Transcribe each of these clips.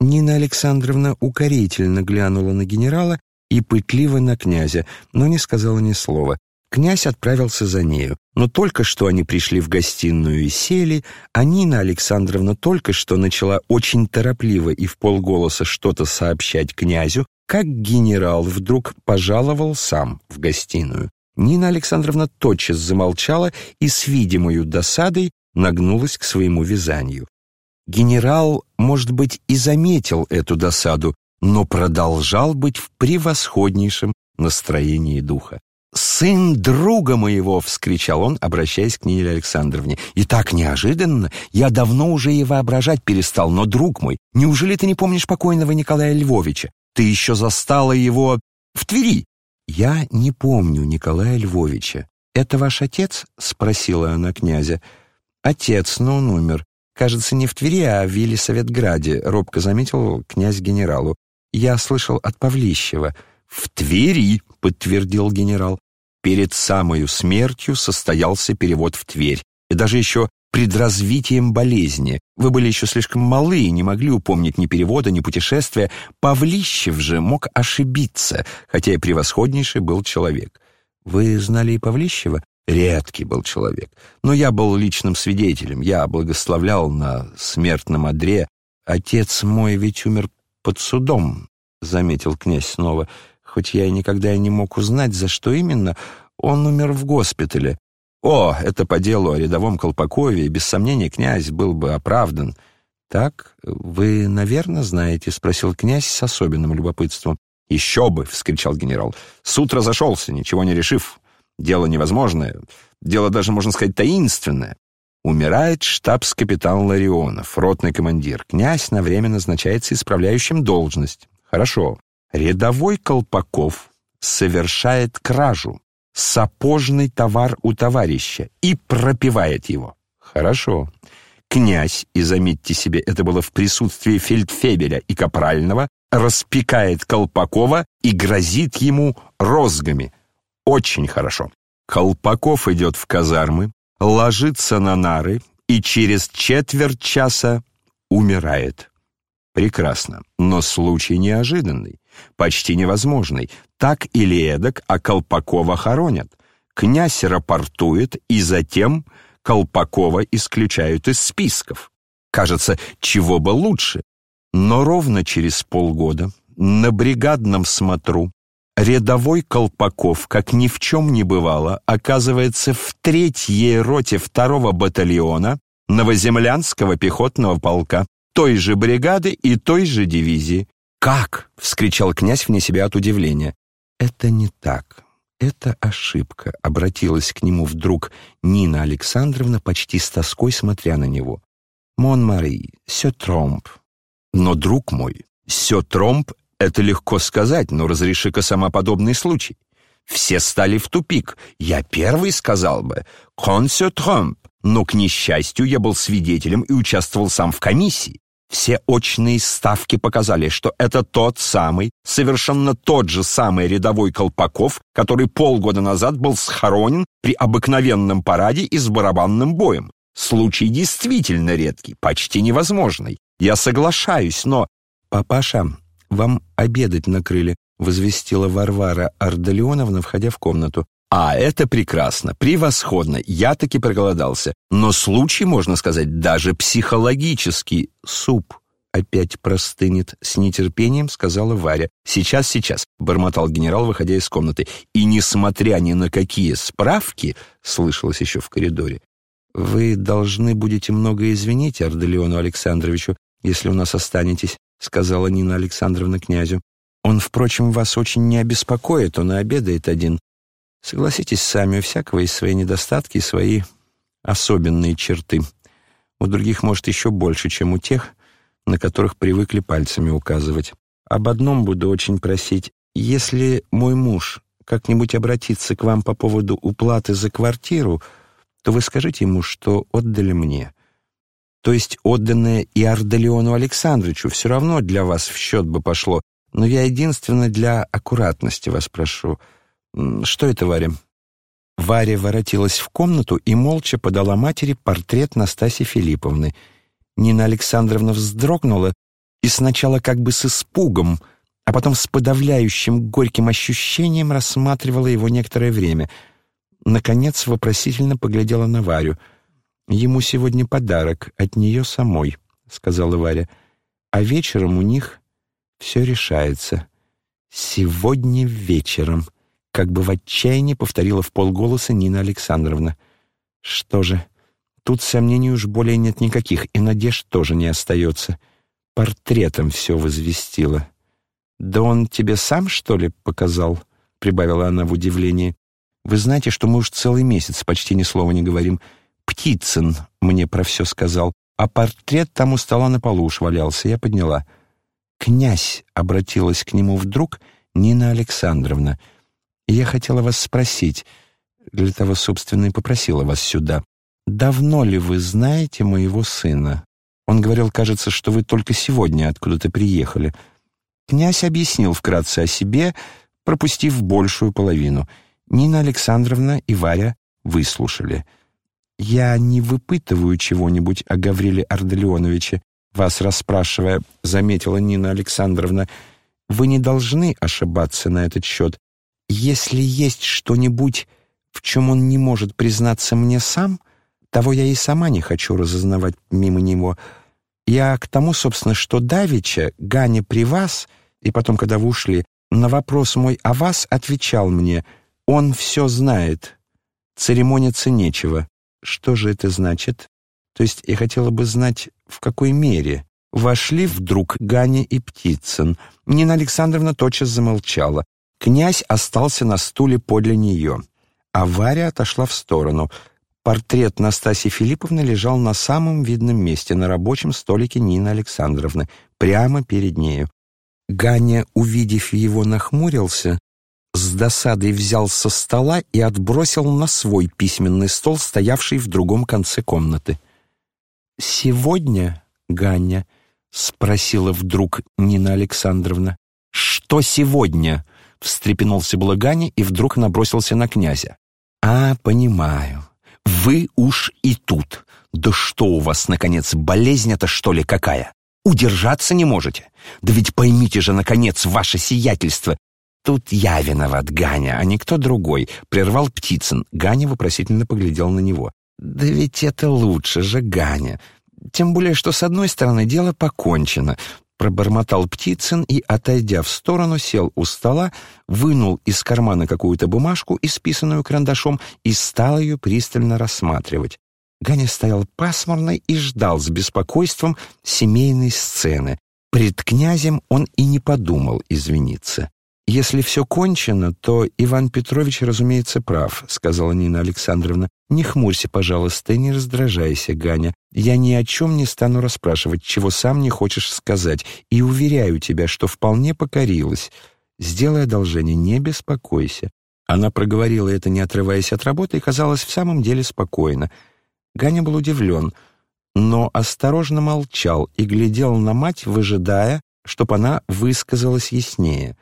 Нина Александровна укорительно глянула на генерала и пытливо на князя, но не сказала ни слова. Князь отправился за нею, но только что они пришли в гостиную и сели, а Нина Александровна только что начала очень торопливо и в полголоса что-то сообщать князю, как генерал вдруг пожаловал сам в гостиную. Нина Александровна тотчас замолчала и с видимой досадой нагнулась к своему вязанию. Генерал, может быть, и заметил эту досаду, но продолжал быть в превосходнейшем настроении духа. «Сын друга моего!» — вскричал он, обращаясь к Нине Александровне. «И так неожиданно! Я давно уже и воображать перестал, но, друг мой, неужели ты не помнишь покойного Николая Львовича? Ты еще застала его в Твери!» «Я не помню Николая Львовича. Это ваш отец?» — спросила она князя. «Отец, но он умер. Кажется, не в Твери, а в Елисаветграде», — робко заметил князь генералу. «Я слышал от Павлищева». «В Твери», — подтвердил генерал. «Перед самою смертью состоялся перевод в Тверь. И даже еще пред развитием болезни. Вы были еще слишком малы и не могли упомнить ни перевода, ни путешествия. Павлищев же мог ошибиться, хотя и превосходнейший был человек. Вы знали и Павлищева? Редкий был человек. Но я был личным свидетелем. Я благословлял на смертном одре. Отец мой ведь умер под судом, — заметил князь снова. Хоть я и никогда и не мог узнать, за что именно, он умер в госпитале. О, это по делу о рядовом Колпакове, и без сомнения князь был бы оправдан. «Так, вы, наверное, знаете?» — спросил князь с особенным любопытством. «Еще бы!» — вскричал генерал. «Суд разошелся, ничего не решив. Дело невозможное, дело даже, можно сказать, таинственное. Умирает штабс-капитан Ларионов, ротный командир. Князь на время назначается исправляющим должность. Хорошо. Рядовой Колпаков совершает кражу, сапожный товар у товарища и пропивает его. Хорошо. Князь, и заметьте себе, это было в присутствии фельдфебеля и капрального, распекает Колпакова и грозит ему розгами. Очень хорошо. Колпаков идет в казармы, ложится на нары и через четверть часа умирает. Прекрасно, но случай неожиданный, почти невозможный. Так или эдак, а Колпакова хоронят. Князь рапортует, и затем Колпакова исключают из списков. Кажется, чего бы лучше. Но ровно через полгода на бригадном смотру Рядовой Колпаков, как ни в чем не бывало, оказывается в третьей роте второго батальона Новоземлянского пехотного полка, той же бригады и той же дивизии. «Как?» — вскричал князь вне себя от удивления. «Это не так. Это ошибка», — обратилась к нему вдруг Нина Александровна, почти с тоской смотря на него. «Мон Мари, сё тромп». «Но, друг мой, сё тромп это легко сказать, но разреши-ка сама подобный случай. Все стали в тупик. Я первый сказал бы «Консё Тромп», но, к несчастью, я был свидетелем и участвовал сам в комиссии. Все очные ставки показали, что это тот самый, совершенно тот же самый рядовой Колпаков, который полгода назад был схоронен при обыкновенном параде и с барабанным боем. Случай действительно редкий, почти невозможный. Я соглашаюсь, но... Папаша, вам обедать накрыли», — возвестила Варвара Ардалионовна, входя в комнату. «А, это прекрасно, превосходно, я таки проголодался. Но случай, можно сказать, даже психологический. Суп опять простынет, с нетерпением сказала Варя. «Сейчас, сейчас», — бормотал генерал, выходя из комнаты. «И несмотря ни на какие справки», — слышалось еще в коридоре, «вы должны будете много извинить Арделеону Александровичу, если у нас останетесь. — сказала Нина Александровна князю. «Он, впрочем, вас очень не обеспокоит, он и обедает один. Согласитесь сами, у всякого есть свои недостатки и свои особенные черты. У других, может, еще больше, чем у тех, на которых привыкли пальцами указывать. Об одном буду очень просить. Если мой муж как-нибудь обратится к вам по поводу уплаты за квартиру, то вы скажите ему, что отдали мне то есть отданное и Ардалиону Александровичу, все равно для вас в счет бы пошло, но я единственно для аккуратности вас прошу. Что это, Варя?» Варя воротилась в комнату и молча подала матери портрет Настасьи Филипповны. Нина Александровна вздрогнула, и сначала как бы с испугом, а потом с подавляющим горьким ощущением рассматривала его некоторое время. Наконец вопросительно поглядела на Варю. «Ему сегодня подарок от нее самой», — сказала Варя. «А вечером у них все решается. Сегодня вечером», — как бы в отчаянии повторила в полголоса Нина Александровна. «Что же, тут сомнений уж более нет никаких, и надежд тоже не остается. Портретом все возвестила». «Да он тебе сам, что ли, показал?» — прибавила она в удивлении. «Вы знаете, что мы уж целый месяц почти ни слова не говорим. Птицын мне про все сказал, а портрет там у стола на полу уж валялся, я подняла». «Князь», — обратилась к нему вдруг Нина Александровна, — «я хотела вас спросить, для того, собственно, и попросила вас сюда. Давно ли вы знаете моего сына? Он говорил, кажется, что вы только сегодня откуда-то приехали». Князь объяснил вкратце о себе, пропустив большую половину. Нина Александровна и Варя выслушали. «Я не выпытываю чего-нибудь о Гавриле Арделеоновиче, вас расспрашивая», — заметила Нина Александровна. «Вы не должны ошибаться на этот счет. Если есть что-нибудь, в чем он не может признаться мне сам, того я и сама не хочу разознавать мимо него. Я к тому, собственно, что Давича, Ганя при вас — и потом, когда вы ушли, на вопрос мой о вас отвечал мне, он все знает, церемониться нечего. Что же это значит? То есть я хотела бы знать, в какой мере. Вошли вдруг Ганя и Птицын. Нина Александровна тотчас замолчала. Князь остался на стуле подле нее, а Варя отошла в сторону. Портрет Настасьи Филипповны лежал на самом видном месте, на рабочем столике Нины Александровны, прямо перед нею. Ганя, увидев его, нахмурился, с досадой взял со стола и отбросил на свой письменный стол, стоявший в другом конце комнаты. «Сегодня, Ганя?» — спросила вдруг Нина Александровна. «Что сегодня?» — встрепенулся было Ганя и вдруг набросился на князя. «А, понимаю. Вы уж и тут. Да что у вас, наконец, болезнь-то, что ли, какая? Удержаться не можете? Да ведь поймите же, наконец, ваше сиятельство. Тут я виноват, Ганя, а не кто другой, прервал Птицын. Ганя вопросительно поглядел на него. Да ведь это лучше же, Ганя. Тем более, что с одной стороны дело покончено. Пробормотал Птицын и, отойдя в сторону, сел у стола, вынул из кармана какую-то бумажку, исписанную карандашом, и стал ее пристально рассматривать. Ганя стоял пасмурно и ждал с беспокойством семейной сцены. Пред князем он и не подумал извиниться. «Если все кончено, то Иван Петрович, разумеется, прав», — сказала Нина Александровна. «Не хмурься, пожалуйста, не раздражайся, Ганя. Я ни о чем не стану расспрашивать, чего сам не хочешь сказать, и уверяю тебя, что вполне покорилась. Сделай одолжение, не беспокойся». Она проговорила это, не отрываясь от работы, и казалась в самом деле спокойно. Ганя был удивлен, но осторожно молчал и глядел на мать, выжидая, чтобы она высказалась яснее.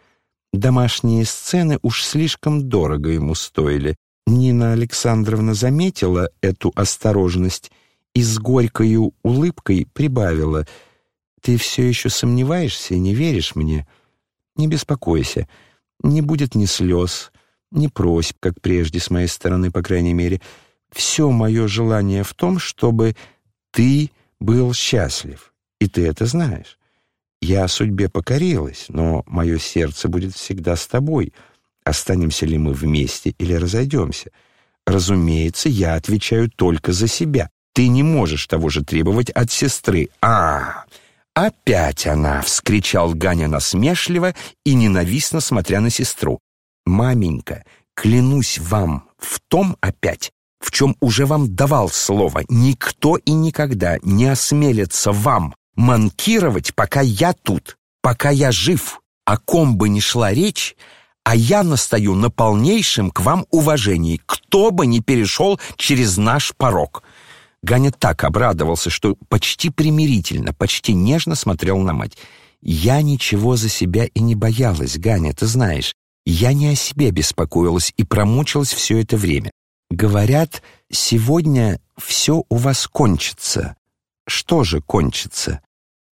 Домашние сцены уж слишком дорого ему стоили. Нина Александровна заметила эту осторожность и с горькою улыбкой прибавила. «Ты все еще сомневаешься и не веришь мне? Не беспокойся, не будет ни слез, ни просьб, как прежде, с моей стороны, по крайней мере все мое желание в том, чтобы ты был счастлив, и ты это знаешь. Я судьбе покорилась, но мое сердце будет всегда с тобой. Останемся ли мы вместе или разойдемся? Разумеется, я отвечаю только за себя. Ты не можешь того же требовать от сестры. А, опять она, вскричал Ганя насмешливо и ненавистно смотря на сестру. Маменька, клянусь вам в том опять, в чем уже вам давал слово, никто и никогда не осмелится вам манкировать, пока я тут, пока я жив, о ком бы ни шла речь, а я настаю на полнейшем к вам уважении, кто бы ни перешел через наш порог». Ганя так обрадовался, что почти примирительно, почти нежно смотрел на мать. «Я ничего за себя и не боялась, Ганя, ты знаешь. Я не о себе беспокоилась и промучилась все это время. Говорят, сегодня все у вас кончится. Что же кончится?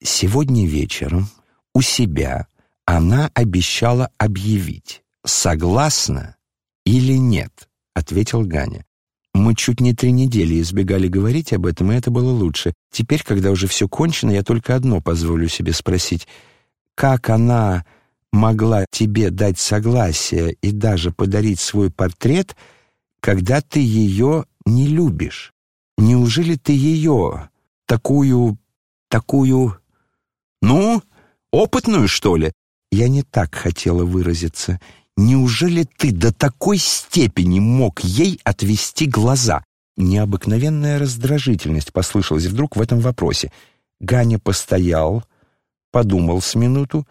Сегодня вечером у себя она обещала объявить, согласна или нет, ответил Ганя. Мы чуть не три недели избегали говорить об этом, и это было лучше. Теперь, когда уже все кончено, я только одно позволю себе спросить. Как она могла тебе дать согласие и даже подарить свой портрет, когда ты ее не любишь? Неужели ты ее, такую, такую, ну, опытную, что ли? Я не так хотела выразиться. Неужели ты до такой степени мог ей отвести глаза? Необыкновенная раздражительность послышалась вдруг в этом вопросе. Ганя постоял, подумал с минуту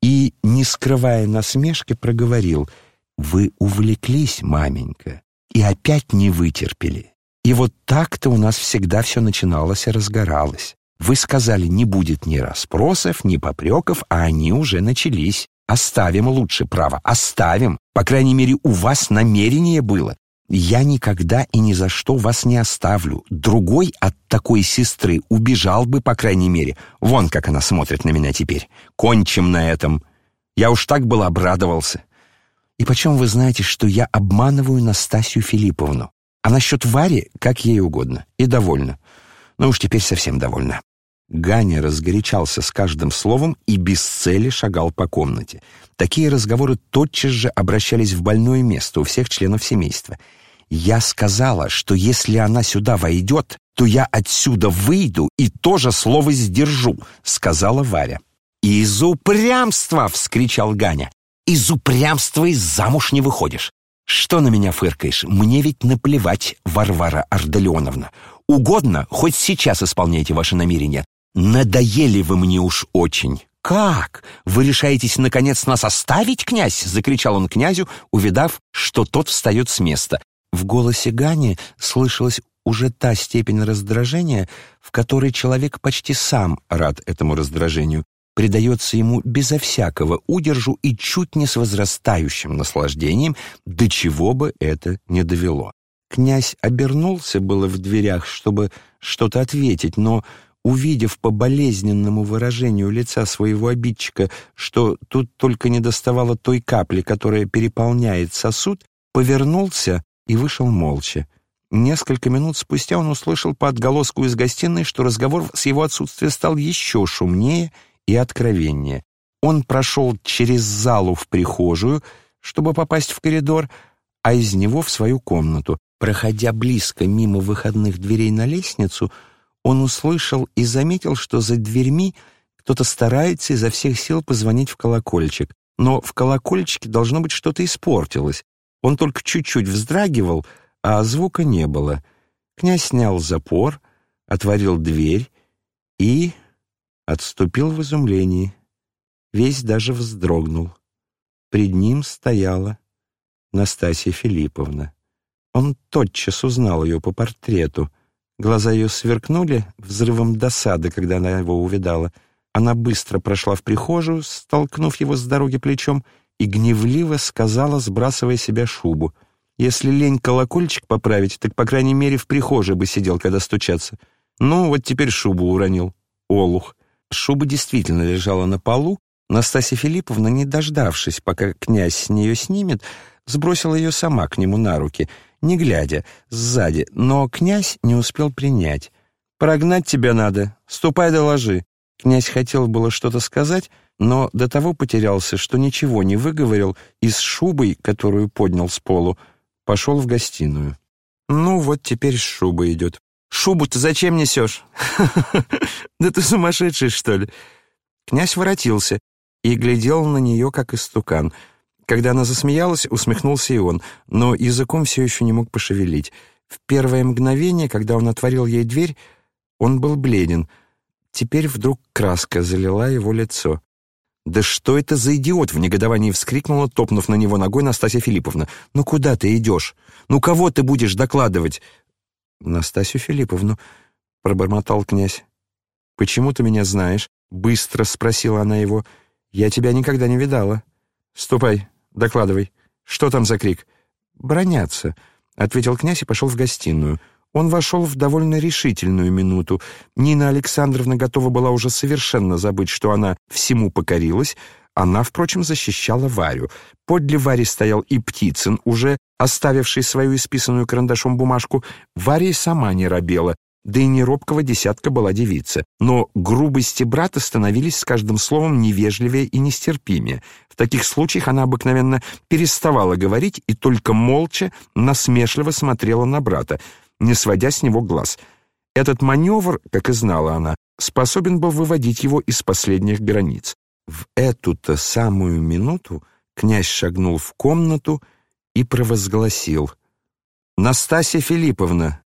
и, не скрывая насмешки, проговорил «Вы увлеклись, маменька, и опять не вытерпели. И вот так-то у нас всегда все начиналось и разгоралось. Вы сказали, не будет ни расспросов, ни попреков, а они уже начались. Оставим лучше право, оставим. По крайней мере, у вас намерение было. Я никогда и ни за что вас не оставлю. Другой от такой сестры убежал бы, по крайней мере. Вон как она смотрит на меня теперь. Кончим на этом. Я уж так был обрадовался. И почем вы знаете, что я обманываю Настасью Филипповну? А насчет Вари, как ей угодно. И довольна. Ну уж теперь совсем довольна. Ганя разгорячался с каждым словом и без цели шагал по комнате. Такие разговоры тотчас же обращались в больное место у всех членов семейства. «Я сказала, что если она сюда войдет, то я отсюда выйду и тоже слово сдержу», — сказала Варя. «Из упрямства!» — вскричал Ганя. «Из упрямства и замуж не выходишь. Что на меня фыркаешь? Мне ведь наплевать, Варвара Арделеоновна. Угодно, хоть сейчас исполняйте ваши намерения. «Надоели вы мне уж очень!» «Как? Вы решаетесь, наконец, нас оставить, князь?» — закричал он князю, увидав, что тот встает с места. В голосе Гани слышалась уже та степень раздражения, в которой человек почти сам рад этому раздражению, предается ему безо всякого удержу и чуть не с возрастающим наслаждением, до чего бы это не довело. Князь обернулся было в дверях, чтобы что-то ответить, но увидев по болезненному выражению лица своего обидчика, что тут только не доставало той капли, которая переполняет сосуд, повернулся и вышел молча. Несколько минут спустя он услышал по отголоску из гостиной, что разговор с его отсутствия стал еще шумнее и откровеннее. Он прошел через залу в прихожую, чтобы попасть в коридор, а из него в свою комнату. Проходя близко мимо выходных дверей на лестницу, он услышал и заметил, что за дверьми кто-то старается изо всех сил позвонить в колокольчик. Но в колокольчике должно быть что-то испортилось. Он только чуть-чуть вздрагивал, а звука не было. Князь снял запор, отворил дверь и отступил в изумлении. Весь даже вздрогнул. Пред ним стояла Настасья Филипповна. Он тотчас узнал ее по портрету. Глаза ее сверкнули взрывом досады, когда она его увидала. Она быстро прошла в прихожую, столкнув его с дороги плечом, и гневливо сказала, сбрасывая себя шубу. «Если лень колокольчик поправить, так, по крайней мере, в прихожей бы сидел, когда стучаться. Ну, вот теперь шубу уронил. Олух». Шуба действительно лежала на полу. Настасья Филипповна, не дождавшись, пока князь с нее снимет, сбросила ее сама к нему на руки — не глядя, сзади, но князь не успел принять. «Прогнать тебя надо, ступай доложи». Князь хотел было что-то сказать, но до того потерялся, что ничего не выговорил и с шубой, которую поднял с полу, пошел в гостиную. «Ну, вот теперь шуба идет». «Шубу ты зачем несешь? Да ты сумасшедший, что ли?» Князь воротился и глядел на нее, как истукан — когда она засмеялась, усмехнулся и он, но языком все еще не мог пошевелить. В первое мгновение, когда он отворил ей дверь, он был бледен. Теперь вдруг краска залила его лицо. «Да что это за идиот?» — в негодовании вскрикнула, топнув на него ногой Настасья Филипповна. «Ну куда ты идешь? Ну кого ты будешь докладывать?» «Настасью Филипповну», — пробормотал князь. «Почему ты меня знаешь?» — быстро спросила она его. «Я тебя никогда не видала». «Ступай, Докладывай. Что там за крик?» «Бронятся», — ответил князь и пошел в гостиную. Он вошел в довольно решительную минуту. Нина Александровна готова была уже совершенно забыть, что она всему покорилась. Она, впрочем, защищала Варю. Подле Вари стоял и Птицын, уже оставивший свою исписанную карандашом бумажку. Варя сама не робела, да и не робкого десятка была девица. Но грубости брата становились с каждым словом невежливее и нестерпимее. В таких случаях она обыкновенно переставала говорить и только молча, насмешливо смотрела на брата, не сводя с него глаз. Этот маневр, как и знала она, способен был выводить его из последних границ. В эту-то самую минуту князь шагнул в комнату и провозгласил. «Настасья Филипповна,